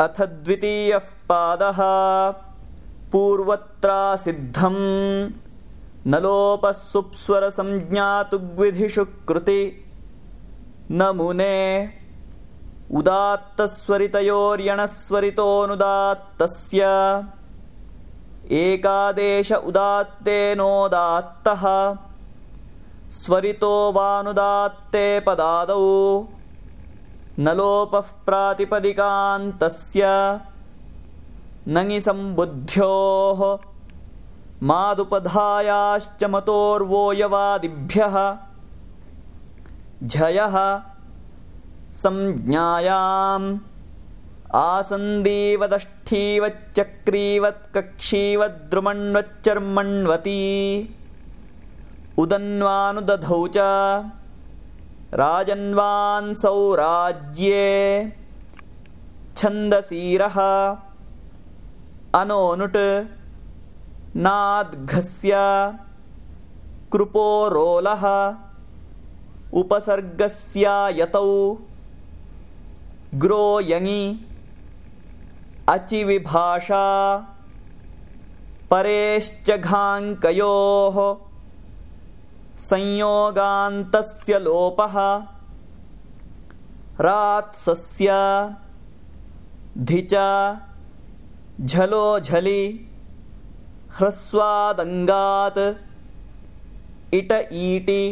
अथ द्वितीयः पादः। पूर्वत्रासिद्धम् न लोपः सुप्स्वरसंज्ञातुग्विधिषु कृति। न मुने उदात्तस्वरितयोर्यणस्वरितोऽनुदात्तस्य। एकादेश उदात्तेनोदात्तः। स्वरितो वानुदात्ते पदादौ न लोपः प्रातिपदिकान्तस्य नङिसम्बुद्ध्योः मादुपधायाश्च मतोर्वोयवादिभ्यः। झयः संज्ञायाम् आसन्दीवदष्ठीवच्चक्रीवत्कक्षीवद्रुमण्वच्चर्मण्वती। उदन्वानुदधौ च राजन्वान्सौराज्ये छन्दसीरः अनोनुट् नाद्घस्य कृपोरोलः उपसर्गस्यायतौ ग्रोयङि अचिविभाषा परेश्चघाङ्कयोः संयोगान्तस्य लोपः। रात्सस्य धिच झलोझलि ह्रस्वादङ्गात्। इट ईटि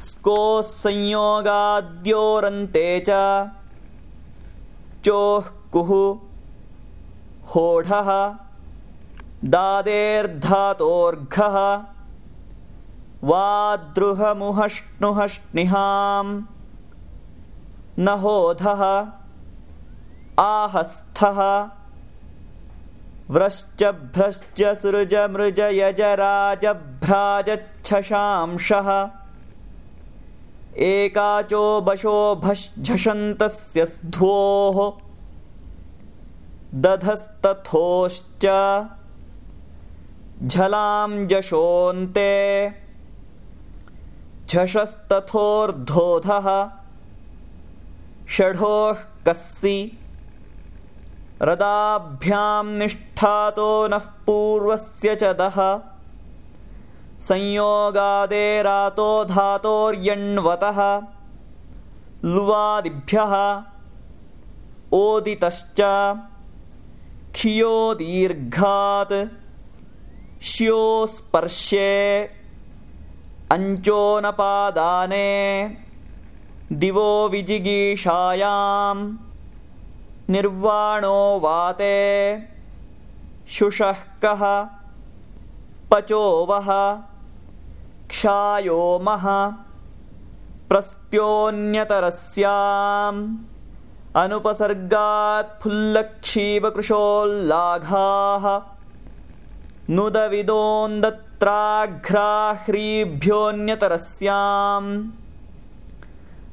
स्कोः संयोगाद्योरन्ते च चोः कुः होढः दादेर्धातोर्घः वाद्रुहमुहष्णुहष्णिहाम् न होधः आहस्थः। व्रश्च भ्रश्च सृज मृज यजराजभ्राजच्छशांशः एकाचो बशोभझषन्तस्य स्ध्वोः। दधस्तथोश्च झलाञ्जशोऽन्ते झषस्तथोर्धोधः षढोः कस्सि रदाभ्यां निष्ठातो नः पूर्वस्य च दः संयोगादेरातो धातोर्यण्वतः लुवादिभ्यः ओदितश्च खियो दीर्घात् स्पर्शे अञ्चोनपादाने दिवो विजिगीषायाम् निर्वाणो वाते शुशः पचोवः क्षायोमः प्रस्त्योऽन्यतरस्याम् अनुपसर्गात्फुल्लक्षीपकृशोल्लाघाः नुदविदोन्दत्राघ्राह्रीभ्योऽन्यतरस्याम्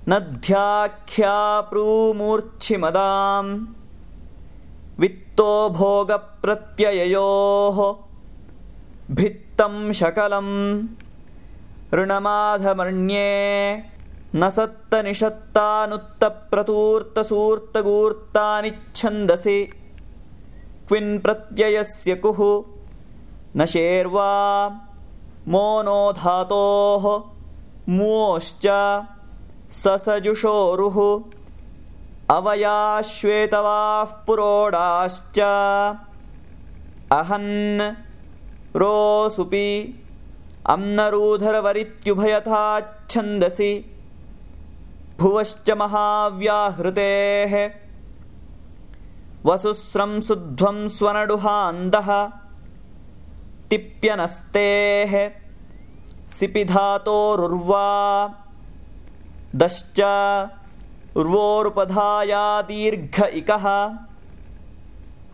नध्याख्याप्रूमूर्च्छिमदाम् वित्तो भोगप्रत्यययोः। भित्तं शकलम् ऋणमाधमर्ण्ये। न सत्तनिषत्तानुत्तप्रतूर्तसूर्तगूर्तानिच्छन्दसि क्विन्प्रत्ययस्य कुः न शेर्वा मोनो धातोः मोश्च ससजुषोरुः अवयाश्वेतवाः पुरोडाश्च अहन् रोसुपि अम्नरूधरवरित्युभयथाच्छन्दसि भुवश्च महाव्याहृतेः वसुस्रंसुध्वं स्वनडुहान्दः तिप्यनस्तेः सिपिधातोरुर्वा दश्च उर्वोरुपधाया दीर्घ इकः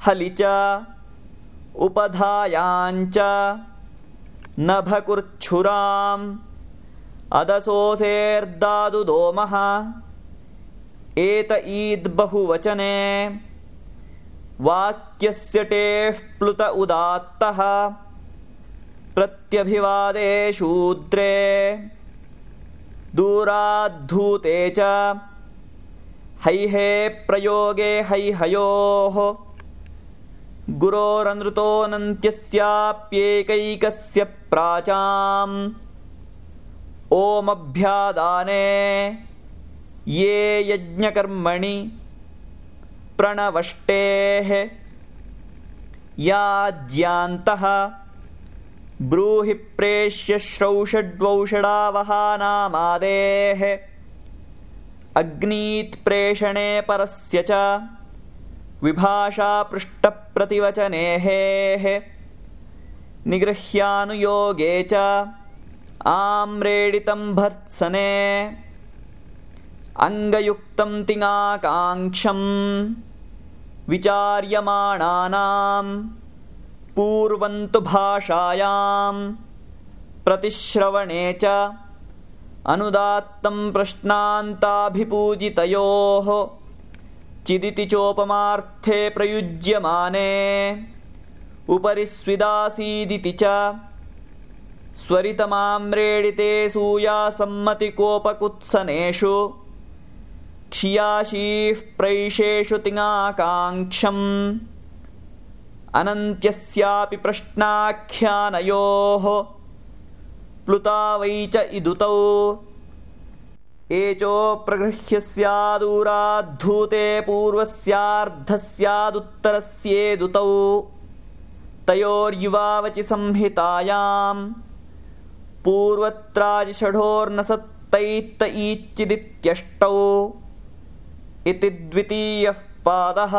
हलि च उपधायाञ्च नभकुर्च्छुराम् अदसोऽसेर्दादुदोमः एत ईद्बहुवचने वाक्यस्य टेः प्लुत उदात्तः प्रत्यभिवादे शूद्रे दूराद्धूते च हैहे प्रयोगे हैहयोः गुरोरनृतोऽनन्त्यस्याप्येकैकस्य प्राचाम् ओमभ्यादाने ये यज्ञकर्मणि प्रणवष्टेः याज्यान्तः ब्रूहि प्रेष्य श्रौषड्वौषडावहानामादेः अग्नीत्प्रेषणे परस्य च विभाषापृष्ठप्रतिवचनेहेः निगृह्यानुयोगे च आम्रेडितं भर्त्सने। अङ्गयुक्तं तिङाकाङ्क्षम् विचार्यमाणानाम् पूर्वन्तु भाषायाम् प्रतिश्रवणे च अनुदात्तं प्रश्नान्ताभिपूजितयोः चिदिति चोपमार्थे प्रयुज्यमाने उपरि स्विदासीदिति च स्वरितमाम्रेडिते सूयासम्मतिकोपकुत्सनेषु क्षियाशीः प्रैषेषु तिङाकाङ्क्षम् अनन्त्यस्यापि प्रश्नाख्यानयोः। प्लुता वै च इदुतौ। एचोप्रगृह्य स्यादूराद्धूते पूर्वस्यार्धस्यादुत्तरस्येदुतौ। तयोर्युवावचि संहितायाम् पूर्वत्राजिषढोर्नसत्तैत्त ईच्चिदित्यष्टौ। इति द्वितीयः पादः